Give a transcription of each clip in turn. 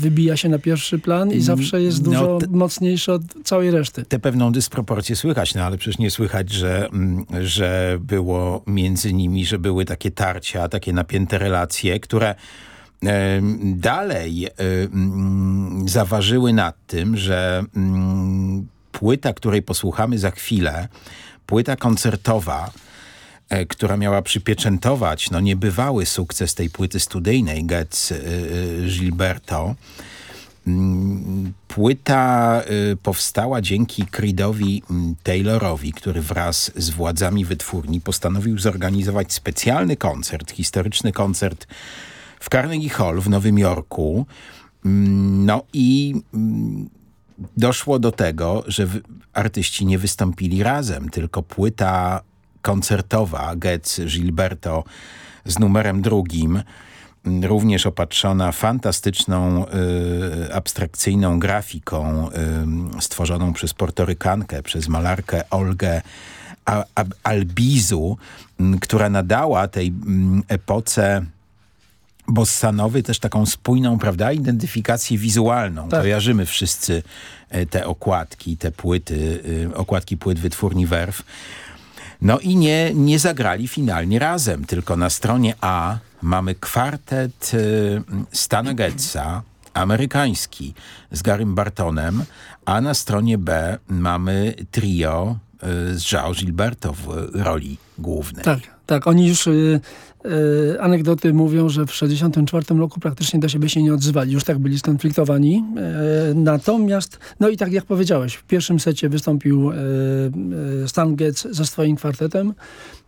wybija się na pierwszy plan i zawsze jest no, dużo no, mocniejszy od całej reszty. Tę pewną dysproporcję słychać, no ale przecież nie słychać, że, mm, że było między nimi, że były takie tarcia, takie napięte relacje, które dalej zaważyły nad tym, że mm, płyta, której posłuchamy za chwilę, płyta koncertowa, e, która miała przypieczętować no, niebywały sukces tej płyty studyjnej Getz e, e, Gilberto. Mm, płyta powstała dzięki Creedowi mm, Taylorowi, który wraz z władzami wytwórni postanowił zorganizować specjalny koncert, historyczny koncert w Carnegie Hall w Nowym Jorku. Mm, no i doszło do tego, że artyści nie wystąpili razem, tylko płyta koncertowa Getz Gilberto z numerem drugim, również opatrzona fantastyczną, y, abstrakcyjną grafiką y, stworzoną przez portorykankę, przez malarkę Olgę Albizu, y, która nadała tej y, epoce bossanowy też taką spójną, prawda, identyfikację wizualną. Tak. Kojarzymy wszyscy e, te okładki, te płyty, e, okładki płyt wytwórni Werf. No i nie, nie zagrali finalnie razem, tylko na stronie A mamy kwartet e, Stana Getza, amerykański, z Garym Bartonem, a na stronie B mamy trio z João Gilberto w roli głównej. Tak, tak. Oni już y, E, anegdoty mówią, że w 1964 roku praktycznie do siebie się nie odzywali. Już tak byli skonfliktowani. E, natomiast, no i tak jak powiedziałeś, w pierwszym secie wystąpił e, Stan Getz ze swoim kwartetem.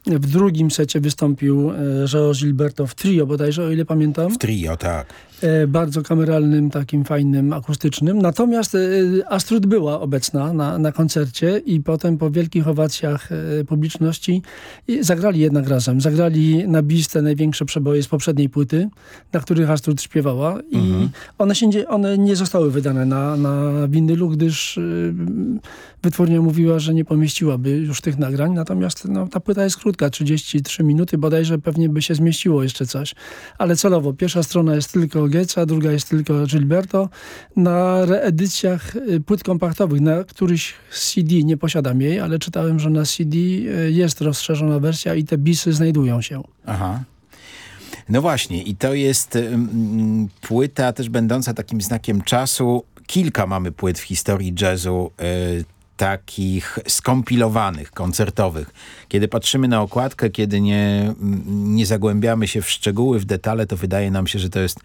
W drugim secie wystąpił João Gilberto w trio bodajże, o ile pamiętam. W trio, tak. Bardzo kameralnym, takim fajnym, akustycznym. Natomiast Astrud była obecna na, na koncercie i potem po wielkich owacjach publiczności zagrali jednak razem. Zagrali na bis te największe przeboje z poprzedniej płyty, na których Astrid śpiewała i mhm. one, się, one nie zostały wydane na, na winylu, gdyż wytwórnia mówiła, że nie pomieściłaby już tych nagrań, natomiast no, ta płyta jest krótka, 33 minuty, bodajże pewnie by się zmieściło jeszcze coś, ale celowo. Pierwsza strona jest tylko Geca, druga jest tylko Gilberto. Na reedycjach y, płyt kompaktowych, na któryś CD nie posiadam jej, ale czytałem, że na CD y, jest rozszerzona wersja i te bisy znajdują się. Aha. No właśnie i to jest mm, płyta też będąca takim znakiem czasu. Kilka mamy płyt w historii jazzu y, takich skompilowanych, koncertowych. Kiedy patrzymy na okładkę, kiedy nie, nie zagłębiamy się w szczegóły, w detale, to wydaje nam się, że to jest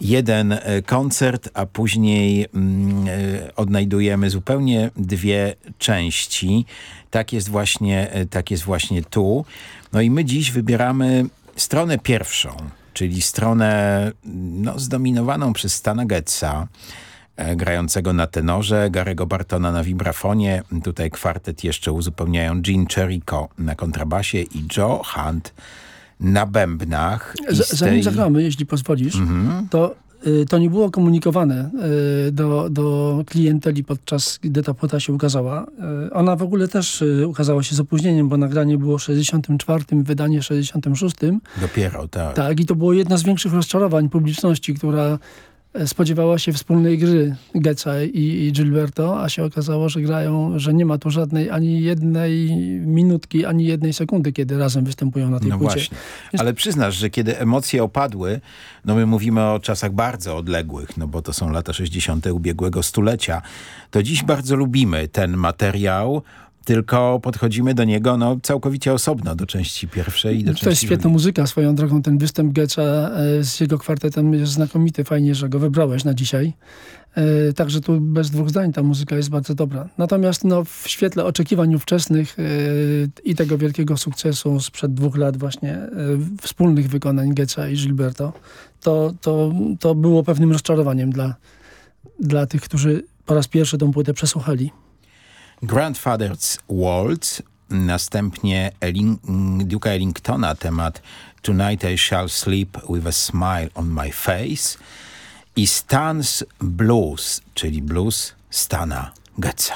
jeden e, koncert, a później mm, e, odnajdujemy zupełnie dwie części. Tak jest właśnie, e, tak jest właśnie tu. No i my dziś wybieramy stronę pierwszą, czyli stronę no, zdominowaną przez Stana Getza, grającego na tenorze, Garego Bartona na vibrafonie. Tutaj kwartet jeszcze uzupełniają Gene Cherico na kontrabasie i Joe Hunt na bębnach. Z, zanim tej... zagramy, jeśli pozwolisz, mhm. to Y, to nie było komunikowane y, do, do klienteli podczas gdy ta płyta się ukazała. Y, ona w ogóle też ukazała się z opóźnieniem, bo nagranie było w 64, wydanie w 66. Dopiero, tak. Tak, i to było jedna z większych rozczarowań publiczności, która spodziewała się wspólnej gry Geca i, i Gilberto, a się okazało, że grają, że nie ma tu żadnej ani jednej minutki, ani jednej sekundy, kiedy razem występują na tej no płycie. Właśnie. Ale przyznasz, że kiedy emocje opadły, no my mówimy o czasach bardzo odległych, no bo to są lata 60. ubiegłego stulecia, to dziś bardzo lubimy ten materiał, tylko podchodzimy do niego no, całkowicie osobno, do części pierwszej i do to części To jest świetna drugiej. muzyka swoją drogą. Ten występ Gecza e, z jego kwartetem jest znakomity. Fajnie, że go wybrałeś na dzisiaj. E, także tu bez dwóch zdań ta muzyka jest bardzo dobra. Natomiast no, w świetle oczekiwań ówczesnych e, i tego wielkiego sukcesu sprzed dwóch lat właśnie wspólnych wykonań Gecza i Gilberto, to, to, to było pewnym rozczarowaniem dla, dla tych, którzy po raz pierwszy tą płytę przesłuchali. Grandfather's Waltz, następnie Elling Duke'a Ellingtona temat Tonight I Shall Sleep with a Smile on My Face i Stan's Blues, czyli blues Stana Getza.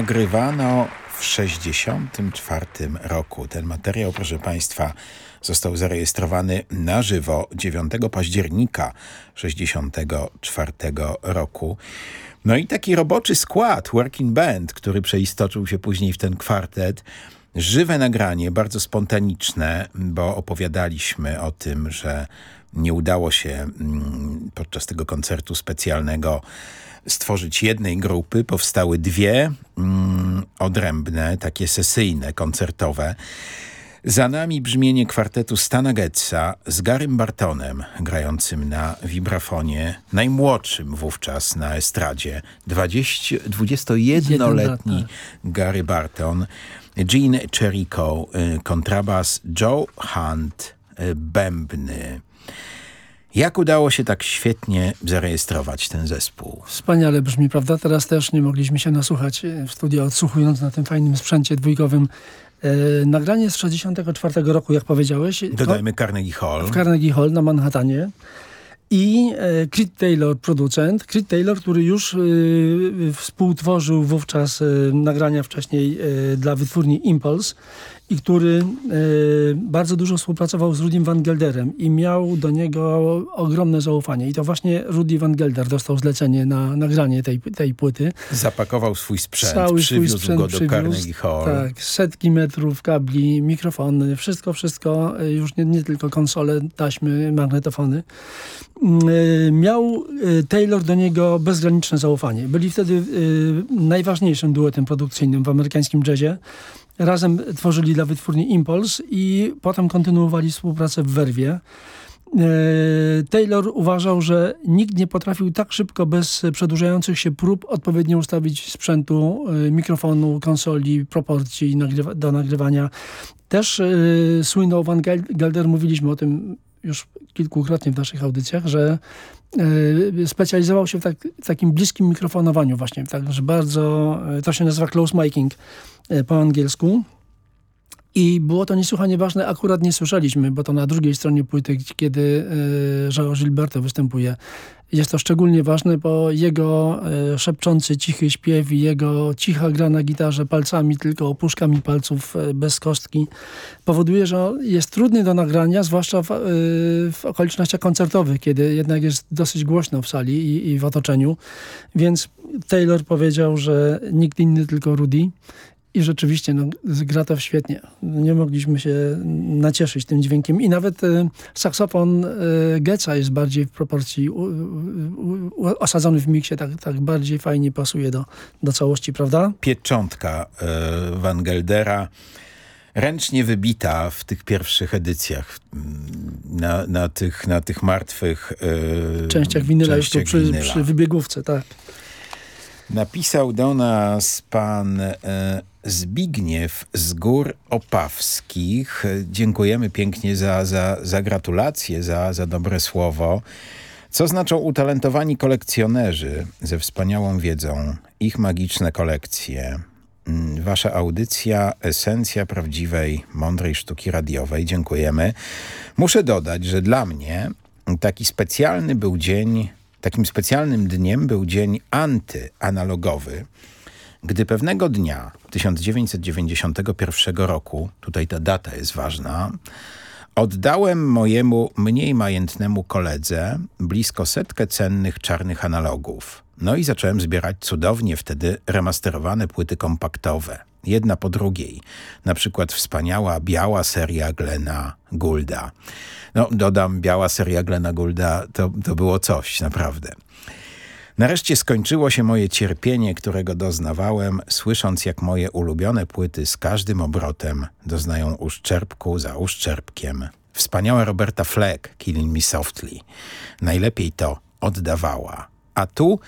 Nagrywano w 64 roku. Ten materiał, proszę Państwa, został zarejestrowany na żywo 9 października 64 roku. No i taki roboczy skład, working band, który przeistoczył się później w ten kwartet, żywe nagranie, bardzo spontaniczne, bo opowiadaliśmy o tym, że nie udało się mm, podczas tego koncertu specjalnego stworzyć jednej grupy. Powstały dwie mm, odrębne, takie sesyjne, koncertowe. Za nami brzmienie kwartetu Stana Getza z Garym Bartonem, grającym na wibrafonie, najmłodszym wówczas na estradzie, 21-letni Gary Barton, Gene Cherico, y, kontrabas, Joe Hunt, y, bębny. Jak udało się tak świetnie zarejestrować ten zespół? Wspaniale brzmi, prawda? Teraz też nie mogliśmy się nasłuchać w studio, odsłuchując na tym fajnym sprzęcie dwójkowym. E, nagranie z 64 roku, jak powiedziałeś. Dodajmy Carnegie Hall. W Carnegie Hall na Manhattanie. I e, Creed Taylor, producent. Creed Taylor, który już e, współtworzył wówczas e, nagrania wcześniej e, dla wytwórni Impulse i który e, bardzo dużo współpracował z Rudim Van Gelderem i miał do niego ogromne zaufanie. I to właśnie Rudy Van Gelder dostał zlecenie na nagranie tej, tej płyty. Zapakował swój sprzęt, Cały przywiózł swój sprzęt go do przywiózł, Carnegie Hall. Tak, setki metrów kabli, mikrofony, wszystko, wszystko, e, już nie, nie tylko konsole, taśmy, magnetofony. Mm, e, Miał Taylor do niego bezgraniczne zaufanie. Byli wtedy najważniejszym duetem produkcyjnym w amerykańskim jazzie. Razem tworzyli dla wytwórni Impulse i potem kontynuowali współpracę w Werwie. E, Taylor uważał, że nikt nie potrafił tak szybko, bez przedłużających się prób, odpowiednio ustawić sprzętu, e, mikrofonu, konsoli, proporcji do nagrywania. Też e, słynął Van Gel- Gelder, mówiliśmy o tym już kilkukrotnie w naszych audycjach, że specjalizował się w, tak, takim bliskim mikrofonowaniu właśnie, także bardzo, e, to się nazywa close miking e, po angielsku. I było to niesłychanie ważne, akurat nie słyszeliśmy, bo to na drugiej stronie płyty, kiedy e, João Gilberto występuje. Jest to szczególnie ważne, bo jego e, szepczący, cichy śpiew i jego cicha gra na gitarze palcami, tylko opuszkami palców e, bez kostki, powoduje, że jest trudny do nagrania, zwłaszcza w, e, w okolicznościach koncertowych, kiedy jednak jest dosyć głośno w sali i, i w otoczeniu. Więc Taylor powiedział, że nikt inny, tylko Rudy. I rzeczywiście no, gra to świetnie. Nie mogliśmy się nacieszyć tym dźwiękiem. I nawet e, saksofon Getza jest bardziej w proporcji u, u, u, osadzony w miksie, tak, tak bardziej fajnie pasuje do, do całości, prawda? Pieczątka e, Van Geldera, ręcznie wybita w tych pierwszych edycjach, na, na, tych, na tych martwych Częściach winyla już częściach przy, winyla. przy wybiegówce, tak. Napisał do nas pan e, Zbigniew z Gór Opawskich. Dziękujemy pięknie za, za, za gratulacje, za, za dobre słowo. Co znaczą utalentowani kolekcjonerzy ze wspaniałą wiedzą, ich magiczne kolekcje? Mm, Wasza audycja, esencja prawdziwej, mądrej sztuki radiowej. Dziękujemy. Muszę dodać, że dla mnie taki specjalny był dzień, takim specjalnym dniem był dzień antyanalogowy, gdy pewnego dnia 1991 roku, tutaj ta data jest ważna, oddałem mojemu mniej majętnemu koledze blisko setkę cennych czarnych analogów. No i zacząłem zbierać cudownie wtedy remasterowane płyty kompaktowe. Jedna po drugiej. Na przykład wspaniała biała seria Glena Goulda. No dodam, biała seria Glena Goulda to, to było coś, naprawdę. Nareszcie skończyło się moje cierpienie, którego doznawałem, słysząc jak moje ulubione płyty z każdym obrotem doznają uszczerbku za uszczerbkiem. Wspaniała Roberta Fleck, Killing Me Softly. Najlepiej to oddawała. A tu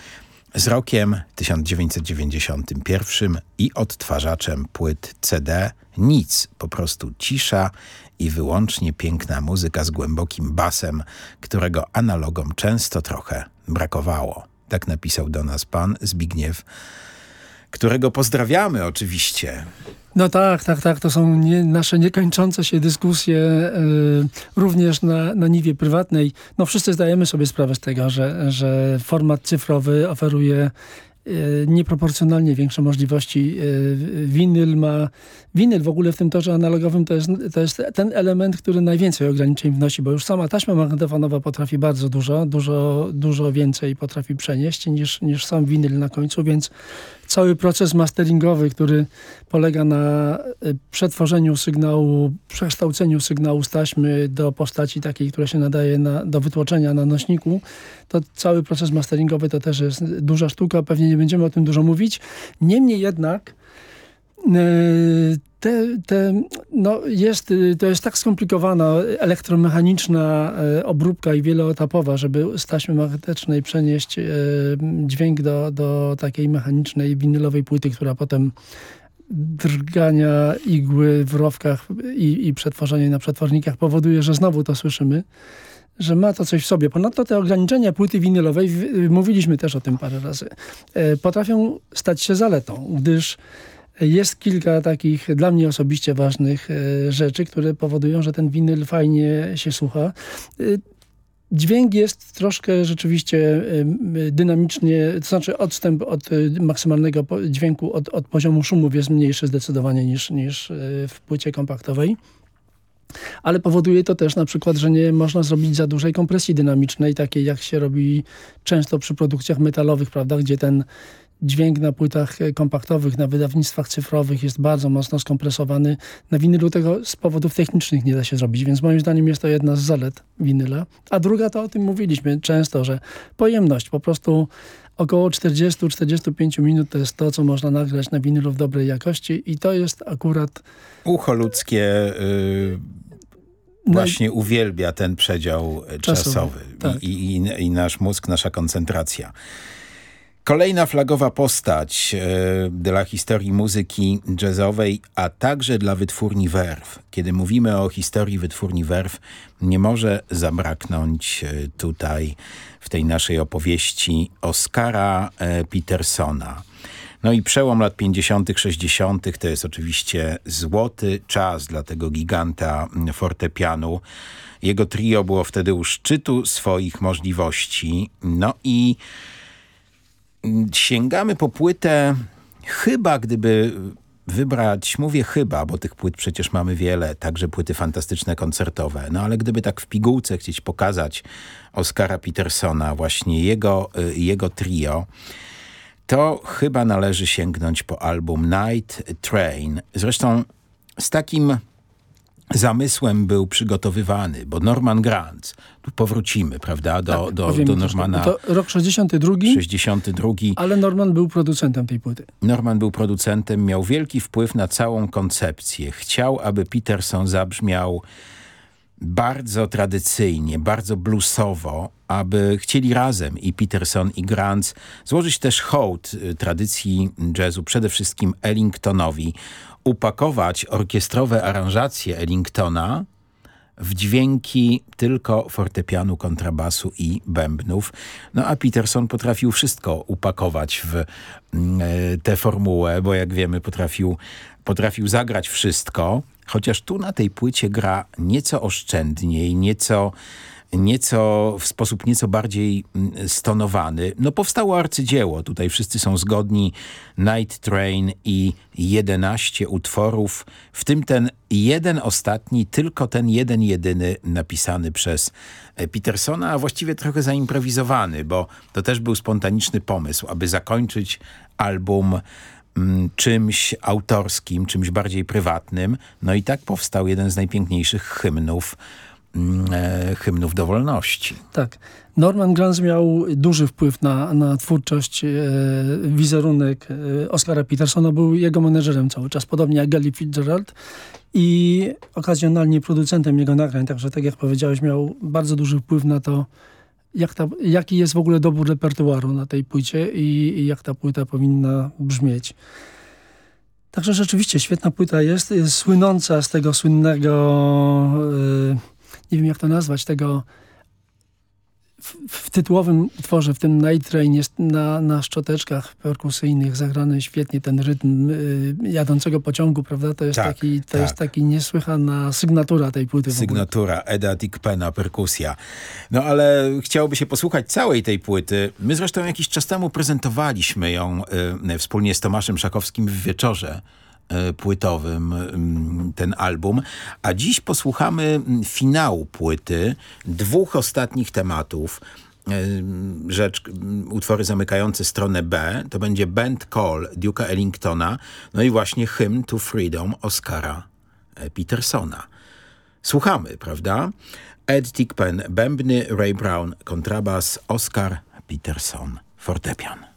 z rokiem 1991 i odtwarzaczem płyt CD nic, po prostu cisza i wyłącznie piękna muzyka z głębokim basem, którego analogom często trochę brakowało. Tak napisał do nas pan Zbigniew, którego pozdrawiamy oczywiście. No tak, tak, tak. To są nie, nasze niekończące się dyskusje y, również na, na niwie prywatnej. No wszyscy zdajemy sobie sprawę z tego, że, że format cyfrowy oferuje nieproporcjonalnie większe możliwości. Winyl ma, winyl w ogóle w tym torze analogowym to jest, to jest ten element, który najwięcej ograniczeń wnosi, bo już sama taśma magnetofonowa potrafi bardzo dużo, dużo, dużo więcej potrafi przenieść niż, niż sam winyl na końcu, więc cały proces masteringowy, który polega na przetworzeniu sygnału, przekształceniu sygnału z taśmy do postaci takiej, która się nadaje na, do wytłoczenia na nośniku, to cały proces masteringowy to też jest duża sztuka, pewnie nie będziemy o tym dużo mówić. Niemniej jednak te, te, no jest, to jest tak skomplikowana elektromechaniczna e, obróbka i wieloetapowa, żeby z taśmy magnetycznej przenieść e, dźwięk do, do takiej mechanicznej winylowej płyty, która potem drgania igły w rowkach i, i przetworzenie na przetwornikach powoduje, że znowu to słyszymy że ma to coś w sobie. Ponadto te ograniczenia płyty winylowej, mówiliśmy też o tym parę razy, e, potrafią stać się zaletą, gdyż jest kilka takich dla mnie osobiście ważnych e, rzeczy, które powodują, że ten winyl fajnie się słucha. E, dźwięk jest troszkę rzeczywiście dynamicznie, to znaczy odstęp od maksymalnego dźwięku, od, od poziomu szumów jest mniejszy zdecydowanie niż, niż w płycie kompaktowej ale powoduje to też na przykład, że nie można zrobić za dużej kompresji dynamicznej, takiej jak się robi często przy produkcjach metalowych, prawda, gdzie ten dźwięk na płytach kompaktowych, na wydawnictwach cyfrowych jest bardzo mocno skompresowany. Na winylu tego z powodów technicznych nie da się zrobić, więc moim zdaniem jest to jedna z zalet winyla. A druga to o tym mówiliśmy często, że pojemność po prostu około 40-45 minut to jest to, co można nagrać na winylu w dobrej jakości i to jest akurat... Ucho ludzkie... Yy właśnie no uwielbia ten przedział czasowy, czasowy tak. I, i, i, nasz mózg, nasza koncentracja. Kolejna flagowa postać e, dla historii muzyki jazzowej, a także dla wytwórni Werw. Kiedy mówimy o historii wytwórni Werw, nie może zabraknąć e, tutaj w tej naszej opowieści Oscara e, Petersona. No i przełom lat 50., 60. to jest oczywiście złoty czas dla tego giganta fortepianu. Jego trio było wtedy u szczytu swoich możliwości. No i sięgamy po płytę, chyba gdyby wybrać, mówię chyba, bo tych płyt przecież mamy wiele, także płyty fantastyczne koncertowe, no ale gdyby tak w pigułce chcieć pokazać Oscara Petersona, właśnie jego, y, jego trio, to chyba należy sięgnąć po album Night Train. Zresztą z takim zamysłem był przygotowywany, bo Norman Grant, tu powrócimy, prawda, do, tak, do, do Normana. To rok 62. 62. Ale Norman był producentem tej płyty. Norman był producentem, miał wielki wpływ na całą koncepcję. Chciał, aby Peterson zabrzmiał bardzo tradycyjnie, bardzo bluesowo, aby chcieli razem i Peterson i Grant złożyć też hołd y, tradycji jazzu, przede wszystkim Ellingtonowi, upakować orkiestrowe aranżacje Ellingtona w dźwięki tylko fortepianu, kontrabasu i bębnów. No a Peterson potrafił wszystko upakować w e, tę formułę, bo jak wiemy potrafił, potrafił zagrać wszystko, chociaż tu na tej płycie gra nieco oszczędniej, nieco nieco, w sposób nieco bardziej mm, stonowany. No powstało arcydzieło, tutaj wszyscy są zgodni. Night Train i 11 utworów, w tym ten jeden ostatni, tylko ten jeden jedyny napisany przez e, Petersona, a właściwie trochę zaimprowizowany, bo to też był spontaniczny pomysł, aby zakończyć album mm, czymś autorskim, czymś bardziej prywatnym. No i tak powstał jeden z najpiękniejszych hymnów hymnów do wolności. Tak. Norman Granz miał duży wpływ na, na twórczość, e, wizerunek e, Oscara Petersona. Był jego menedżerem cały czas, podobnie jak Gally Fitzgerald i okazjonalnie producentem jego nagrań. Także tak jak powiedziałeś, miał bardzo duży wpływ na to, jak ta, jaki jest w ogóle dobór repertuaru na tej płycie i, i jak ta płyta powinna brzmieć. Także rzeczywiście świetna płyta jest, jest słynąca z tego słynnego... Yy, nie wiem jak to nazwać, tego w, w tytułowym utworze, w tym Night Train jest na, na szczoteczkach perkusyjnych zagrany świetnie ten rytm y, jadącego pociągu, prawda? To jest, Tak, taki, to tak. jest taki niesłychana sygnatura tej płyty. Sygnatura Eda Tickpena, perkusja. No ale chciałoby się posłuchać całej tej płyty. My zresztą jakiś czas temu prezentowaliśmy ją y, wspólnie z Tomaszem Szakowskim w wieczorze płytowym y, ten album, a dziś posłuchamy mm, finału płyty, dwóch ostatnich tematów. Y, Rzecz, y, utwory zamykające stronę B, to będzie Band Call Duke'a Ellingtona, no i właśnie Hymn to Freedom Oscara e, Petersona. Słuchamy, prawda? Ed Tickpen, bębny, Ray Brown, kontrabas, Oscar Peterson, fortepian.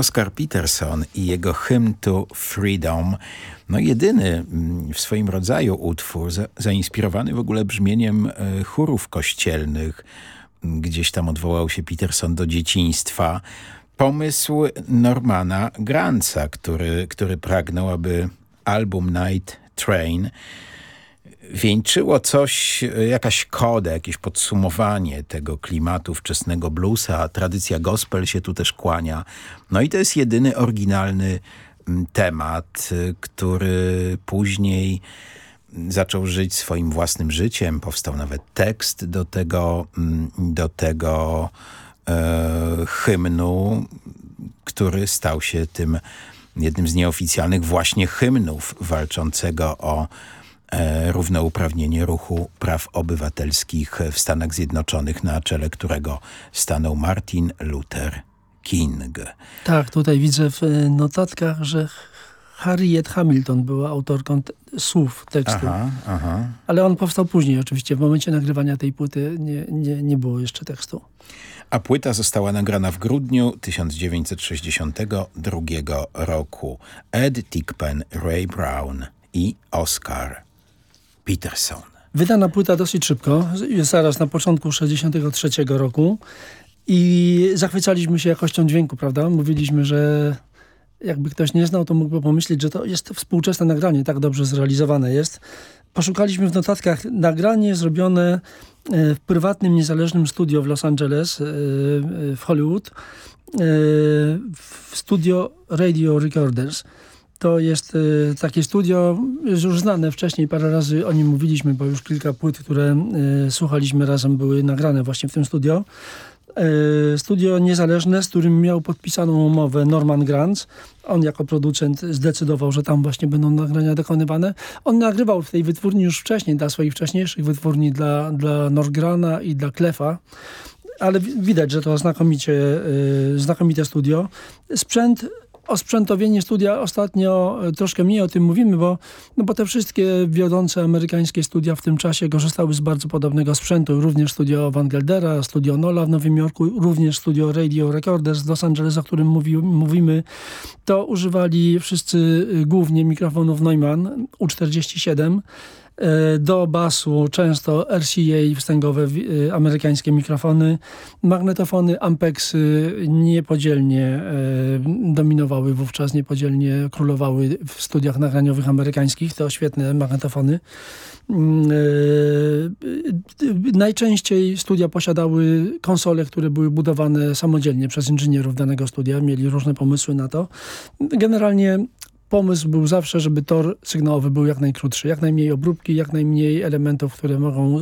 Oscar Peterson i jego hymn to Freedom, no jedyny mm, w swoim rodzaju utwór, za, zainspirowany w ogóle brzmieniem e, chórów kościelnych. Gdzieś tam odwołał się Peterson do dzieciństwa. Pomysł Normana Granca, który, który pragnął, aby album Night Train wieńczyło coś, jakaś koda, jakieś podsumowanie tego klimatu wczesnego bluesa. Tradycja gospel się tu też kłania. No i to jest jedyny oryginalny temat, y, który później zaczął żyć swoim własnym życiem. Powstał nawet tekst do tego, do tego e, hymnu, który stał się tym jednym z nieoficjalnych właśnie hymnów walczącego o E, równouprawnienie ruchu praw obywatelskich w Stanach Zjednoczonych, na czele którego stanął Martin Luther King. Tak, tutaj widzę w e, notatkach, że Harriet Hamilton była autorką słów tekstu. Aha, aha. Ale on powstał później oczywiście. W momencie nagrywania tej płyty nie, nie, nie było jeszcze tekstu. A płyta została nagrana w grudniu 1962 roku. Ed Tickpen, Ray Brown i Oscar Peterson. Wydana płyta dosyć szybko, zaraz na początku 63 roku i zachwycaliśmy się jakością dźwięku, prawda? Mówiliśmy, że jakby ktoś nie znał, to mógłby pomyśleć, że to jest współczesne nagranie, tak dobrze zrealizowane jest. Poszukaliśmy w notatkach nagranie zrobione e, w prywatnym, niezależnym studio w Los Angeles, e, w Hollywood, e, w studio Radio Recorders. To jest y, takie studio, już znane wcześniej, parę razy o nim mówiliśmy, bo już kilka płyt, które y, słuchaliśmy razem były nagrane właśnie w tym studio. Y, studio niezależne, z którym miał podpisaną umowę Norman Granz. On jako producent zdecydował, że tam właśnie będą nagrania dokonywane. On nagrywał w tej wytwórni już wcześniej, dla swoich wcześniejszych wytwórni, dla, dla Norgrana i dla Klefa ale widać, że to znakomicie, znakomite studio. Sprzęt osprzętowienie studia ostatnio e, troszkę mniej o tym mówimy, bo, no bo te wszystkie wiodące amerykańskie studia w tym czasie korzystały z bardzo podobnego sprzętu. Również studio Van Geldera, studio Nola w Nowym Jorku, również studio Radio Recorders w Los Angeles, o którym mówi, mówimy. To używali wszyscy e, głównie mikrofonów Neumann U47 E, do basu często RCA wstęgowe e, amerykańskie mikrofony, magnetofony Ampexy niepodzielnie e, dominowały wówczas, niepodzielnie królowały w studiach nagraniowych amerykańskich, to świetne magnetofony. Mm, najczęściej studia posiadały konsole, które były budowane samodzielnie przez inżynierów danego studia, mieli różne pomysły na to. Generalnie pomysł był zawsze, żeby tor sygnałowy był jak najkrótszy, jak najmniej obróbki, jak najmniej elementów, które mogą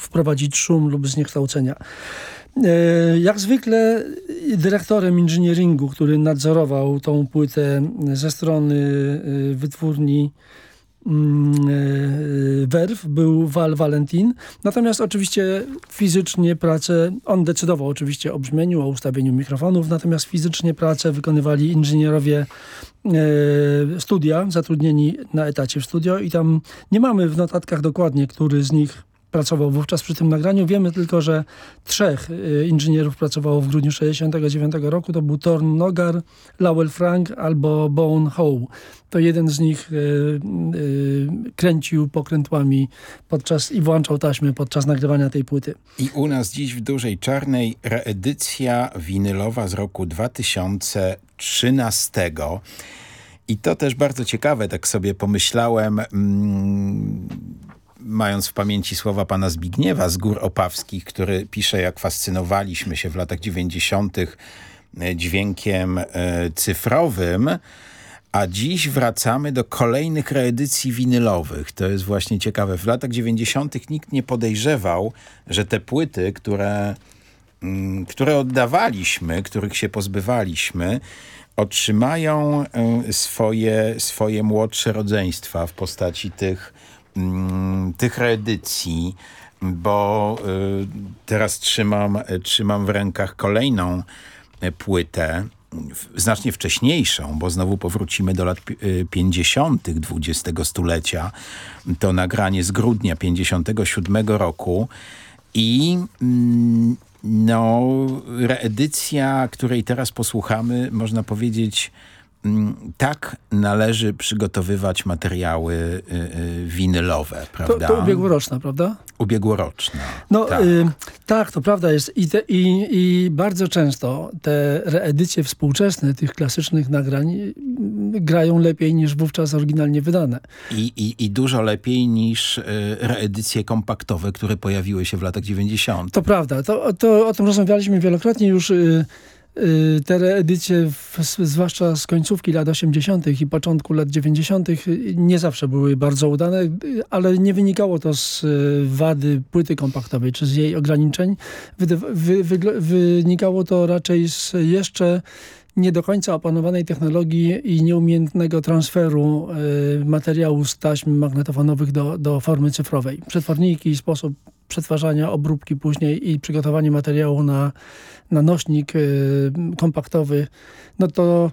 wprowadzić szum lub zniekształcenia. E, jak zwykle dyrektorem inżynieringu, który nadzorował tą płytę ze strony e, wytwórni werw był Val Valentin. Natomiast oczywiście fizycznie pracę, on decydował oczywiście o brzmieniu, o ustawieniu mikrofonów, natomiast fizycznie pracę wykonywali inżynierowie e, studia, zatrudnieni na etacie w studio i tam nie mamy w notatkach dokładnie, który z nich pracował wówczas przy tym nagraniu. Wiemy tylko, że trzech y, inżynierów pracowało w grudniu 1969 roku. To był Thorn Nogar, Lowell Frank albo Bone Howe. To jeden z nich y, y, kręcił pokrętłami podczas i włączał taśmy podczas nagrywania tej płyty. I u nas dziś w Dużej Czarnej reedycja winylowa z roku 2013. I to też bardzo ciekawe, tak sobie pomyślałem... Mm, mając w pamięci słowa pana Zbigniewa z Gór Opawskich, który pisze, jak fascynowaliśmy się w latach 90. E, dźwiękiem e, cyfrowym, a dziś wracamy do kolejnych reedycji winylowych. To jest właśnie ciekawe. W latach 90. nikt nie podejrzewał, że te płyty, które, mm, które oddawaliśmy, których się pozbywaliśmy, otrzymają e, swoje, swoje młodsze rodzeństwa w postaci tych tych reedycji, bo y, teraz trzymam, trzymam w rękach kolejną e, płytę, znacznie wcześniejszą, bo znowu powrócimy do lat 50. XX stulecia. To nagranie z grudnia 57 roku i mm, No, reedycja, której teraz posłuchamy, można powiedzieć, mm, tak należy przygotowywać materiały y, y, winylowe, prawda? To, to ubiegłoroczna, prawda? Ubiegłoroczna. No tak, y, tak to prawda jest I, te, i, i bardzo często te reedycje współczesne tych klasycznych nagrań y, grają lepiej niż wówczas oryginalnie wydane. I, i, i dużo lepiej niż y, reedycje kompaktowe, które pojawiły się w latach 90. To prawda, to, to o tym rozmawialiśmy wielokrotnie już Y, te reedycje, zwłaszcza z końcówki lat 80. i początku lat 90. Y, nie zawsze były bardzo udane, y, ale nie wynikało to z wady płyty kompaktowej czy z jej ograniczeń. Wy, wy, wy, wynikało to raczej z jeszcze nie do końca opanowanej technologii i nieumiejętnego transferu y, materiału z taśm magnetofonowych do, do formy cyfrowej. Przetworniki, sposób przetwarzania, obróbki później i przygotowanie materiału na, na nośnik y, kompaktowy, no to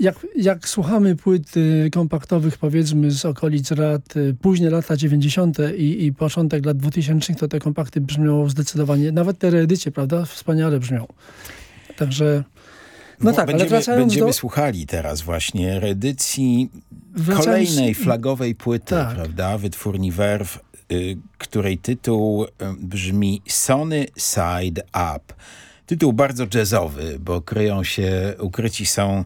jak, jak słuchamy płyt y, kompaktowych powiedzmy z okolic lat, y, późne lata 90. I, i początek lat 2000, to te kompakty brzmią zdecydowanie, nawet te reedycje, prawda, wspaniale brzmią. Także... No tak, będziemy, ale wracając Będziemy do... słuchali teraz właśnie reedycji wracając... kolejnej flagowej płyty, tak. prawda, wytwórni y, której tytuł y, brzmi Sony Side Up. Tytuł bardzo jazzowy, bo kryją się, ukryci są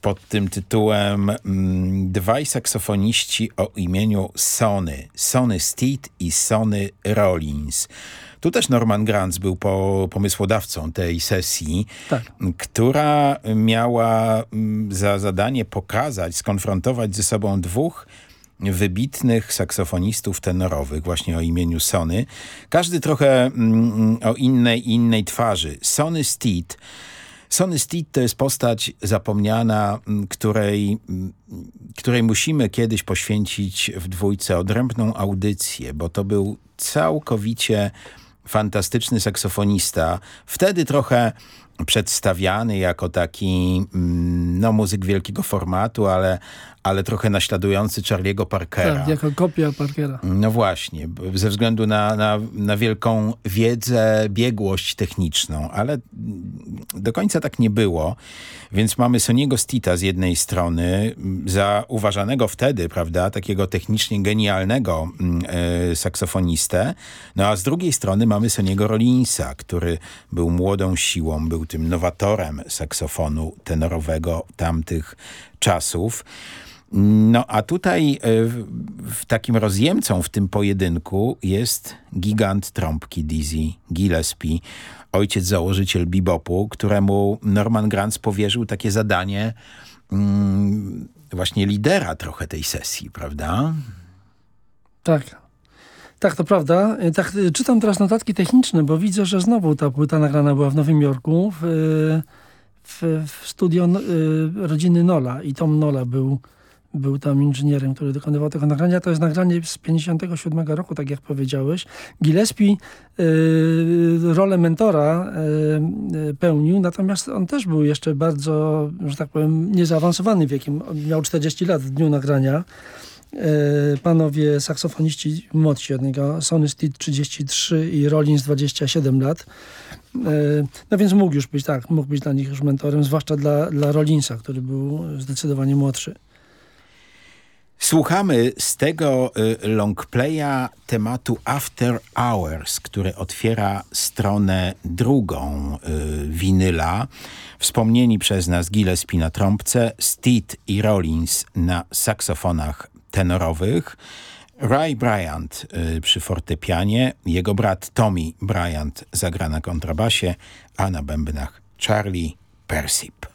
pod tym tytułem mm, dwaj saksofoniści o imieniu Sony. Sony Steed i Sony Rollins. Tu też Norman Granz był po, pomysłodawcą tej sesji, tak. która miała mm, za zadanie pokazać, skonfrontować ze sobą dwóch wybitnych saksofonistów tenorowych, właśnie o imieniu Sony. Każdy trochę mm, o innej innej twarzy. Sony Steed Sonny Steed to jest postać zapomniana, której, której musimy kiedyś poświęcić w dwójce odrębną audycję, bo to był całkowicie fantastyczny saksofonista. Wtedy trochę przedstawiany jako taki no, muzyk wielkiego formatu, ale, ale trochę naśladujący Charlie'ego Parkera. Tak, jako kopia Parkera. No właśnie, ze względu na, na, na wielką wiedzę, biegłość techniczną, ale do końca tak nie było. Więc mamy Soniego Stita z jednej strony, za uważanego wtedy, prawda, takiego technicznie genialnego e, saksofonistę, no a z drugiej strony mamy Soniego Rollinsa, który był młodą siłą, był tym nowatorem saksofonu tenorowego tamtych czasów. No a tutaj e, w takim rozjemcą w tym pojedynku jest gigant trąbki Dizzy Gillespie, ojciec założyciel bebopu, któremu Norman Granz powierzył takie zadanie mm, właśnie lidera trochę tej sesji, prawda? Tak. Tak, to prawda. E, tak, e, czytam teraz notatki techniczne, bo widzę, że znowu ta płyta nagrana była w Nowym Jorku w, w, w studio rodziny Nola i Tom Nola był był tam inżynierem, który dokonywał tego nagrania. To jest nagranie z 57 roku, tak jak powiedziałeś. Gillespie y, rolę mentora y, y, pełnił, natomiast on też był jeszcze bardzo, że tak powiem, niezaawansowany wiekiem. On miał 40 lat w dniu nagrania. Y, panowie saksofoniści młodsi od niego, Sonny Steed 33 i Rollins 27 lat. Y, no więc mógł już być, tak, mógł być dla nich już mentorem, zwłaszcza dla, dla Rollinsa, który był zdecydowanie młodszy. Słuchamy z tego y, longplaya tematu After Hours, który otwiera stronę drugą y, winyla. Wspomnieni przez nas Gillespie na trąbce, Steed i Rollins na saksofonach tenorowych, Ray Bryant y, przy fortepianie, jego brat Tommy Bryant zagra na kontrabasie, a na bębnach Charlie Persip.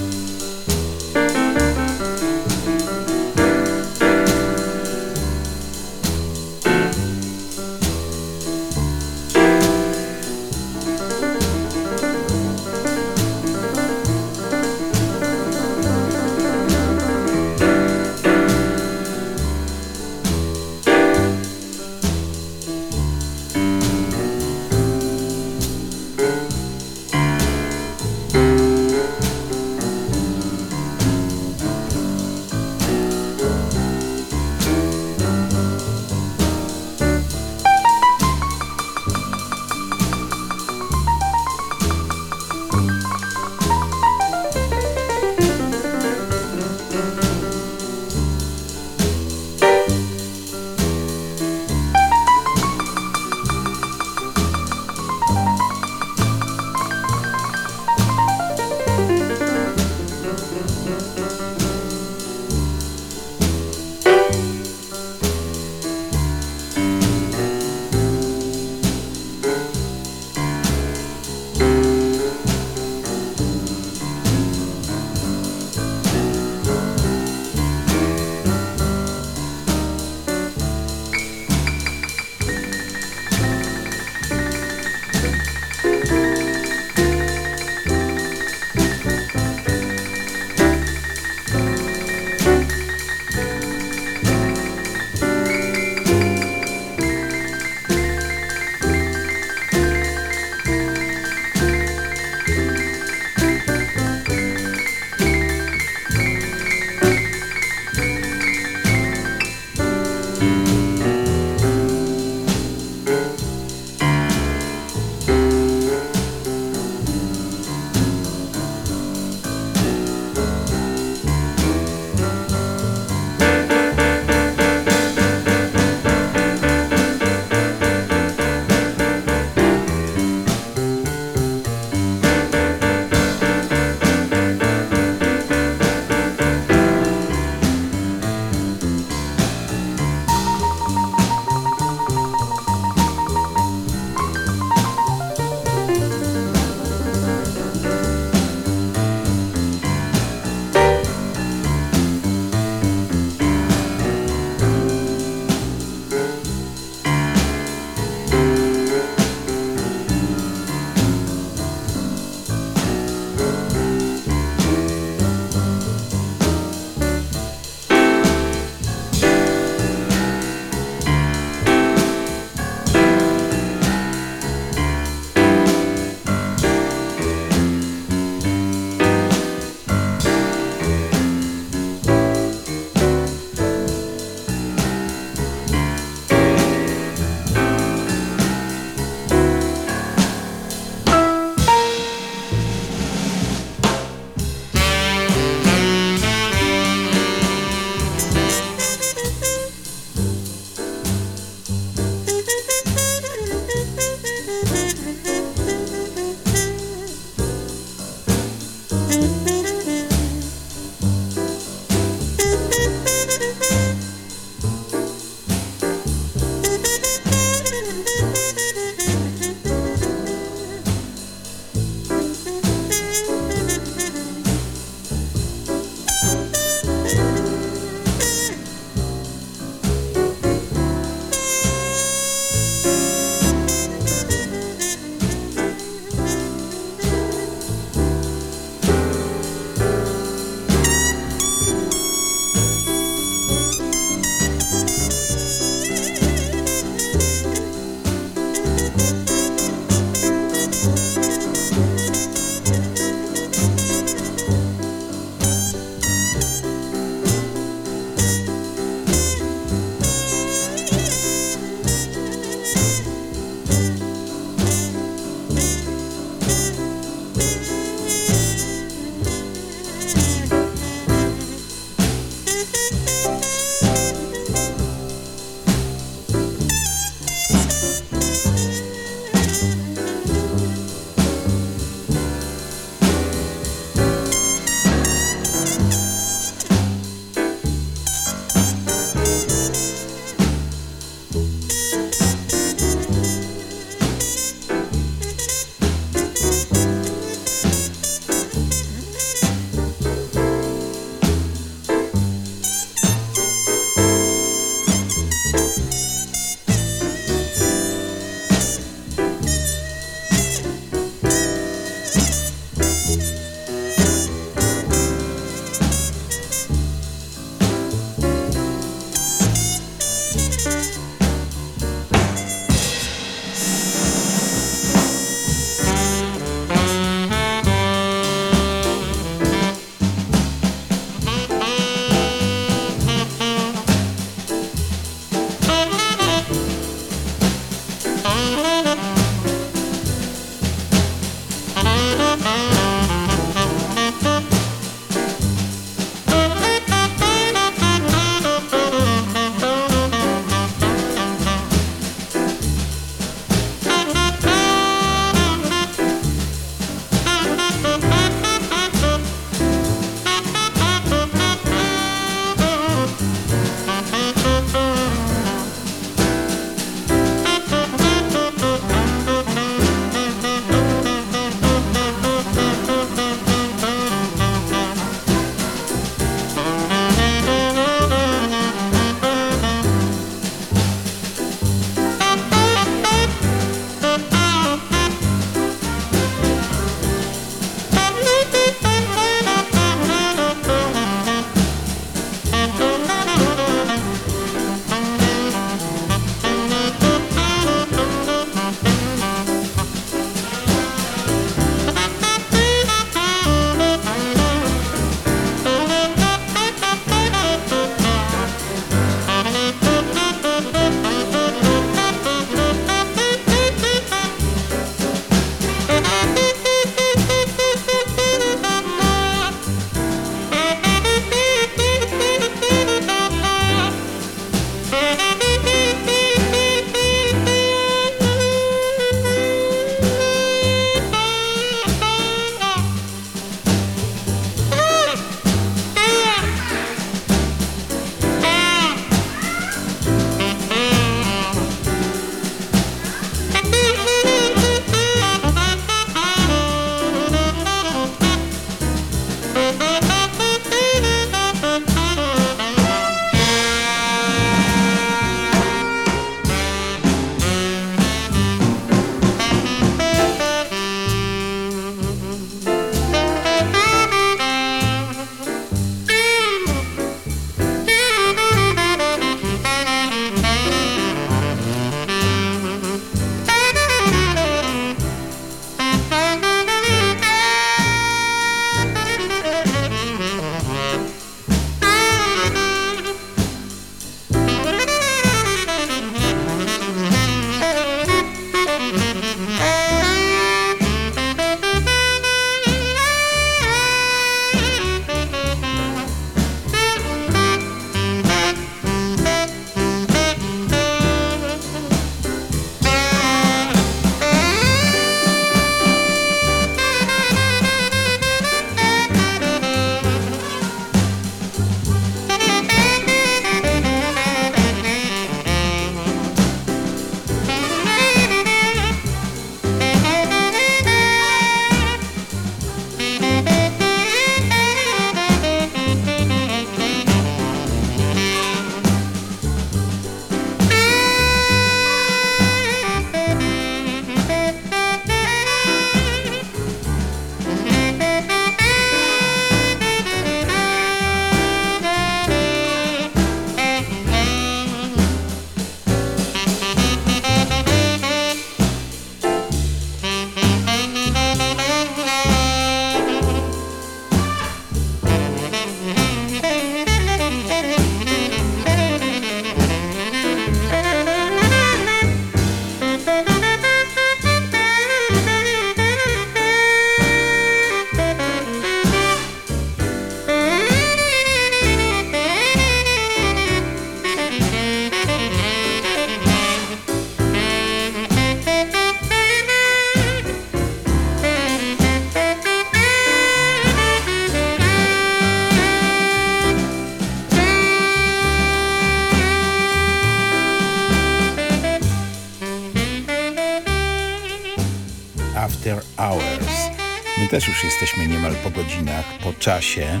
Też już jesteśmy niemal po godzinach, po czasie.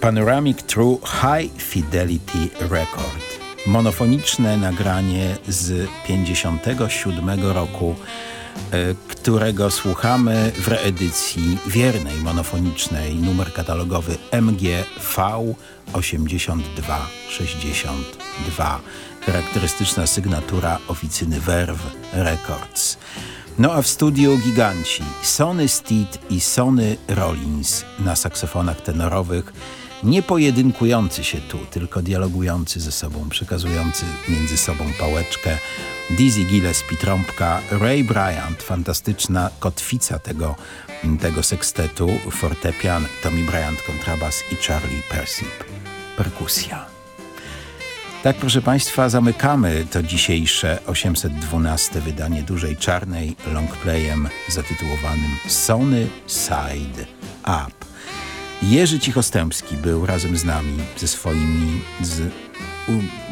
Panoramic True High Fidelity Record. Monofoniczne nagranie z 57 roku, e, którego słuchamy w reedycji wiernej, monofonicznej, numer katalogowy MGV 8262. Charakterystyczna sygnatura oficyny Verve Records. No a w studiu giganci Sonny Steed i Sonny Rollins na saksofonach tenorowych, nie pojedynkujący się tu, tylko dialogujący ze sobą, przekazujący między sobą pałeczkę. Dizzy Gillespie trąbka, Ray Bryant, fantastyczna kotwica tego, tego sekstetu, fortepian, Tommy Bryant kontrabas i Charlie Persip perkusja. Tak, proszę Państwa, zamykamy to dzisiejsze 812 wydanie Dużej Czarnej longplayem zatytułowanym Sony Side Up. Jerzy Cichostępski był razem z nami, ze swoimi, z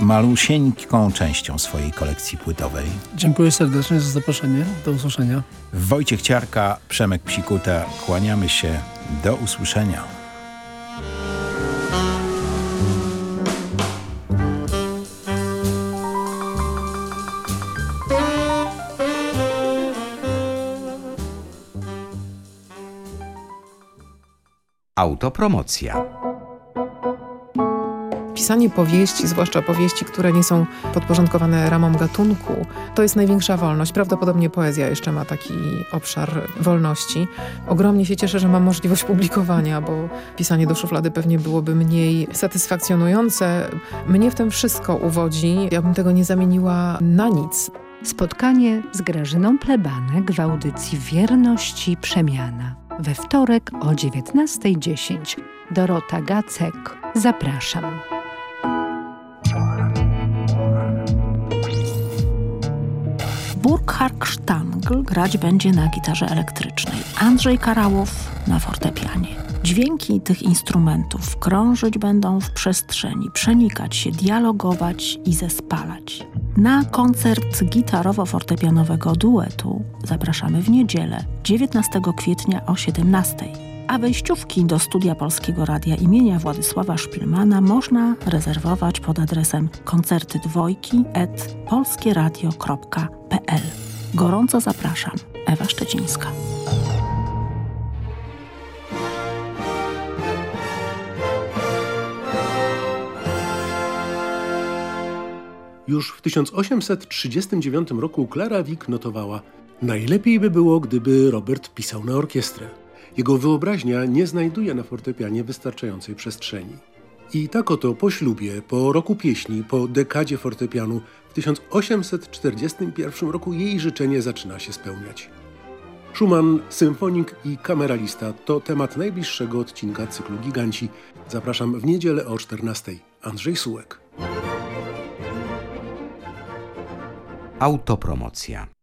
malusieńką częścią swojej kolekcji płytowej. Dziękuję serdecznie za zaproszenie. Do usłyszenia. Wojciech Ciarka, Przemek Psikuta. Kłaniamy się. Do usłyszenia. Autopromocja. Pisanie powieści, zwłaszcza powieści, które nie są podporządkowane ramom gatunku, to jest największa wolność. Prawdopodobnie poezja jeszcze ma taki obszar wolności. Ogromnie się cieszę, że mam możliwość publikowania, bo pisanie do szuflady pewnie byłoby mniej satysfakcjonujące. Mnie w tym wszystko uwodzi. Ja bym tego nie zamieniła na nic. Spotkanie z Grażyną Plebanek w audycji Wierności Przemiana we wtorek o 19.10. Dorota Gacek. Zapraszam. Burkhard Sztangl grać będzie na gitarze elektrycznej, Andrzej Karałow na fortepianie. Dźwięki tych instrumentów krążyć będą w przestrzeni, przenikać się, dialogować i zespalać. Na koncert gitarowo-fortepianowego duetu zapraszamy w niedzielę 19 kwietnia o 17. A wejściówki do studia Polskiego Radia imienia Władysława Szpilmana można rezerwować pod adresem koncerty dwojki at polskieradio.pl. Gorąco zapraszam. Ewa Szczecińska. Już w 1839 roku Clara Wieck notowała Najlepiej by było, gdyby Robert pisał na orkiestrę. Jego wyobraźnia nie znajduje na fortepianie wystarczającej przestrzeni. I tak oto po ślubie, po roku pieśni, po dekadzie fortepianu w 1841 roku jej życzenie zaczyna się spełniać. Schumann, symfonik i kameralista to temat najbliższego odcinka cyklu Giganci. Zapraszam w niedzielę o 14. Andrzej Sułek. Autopromocja.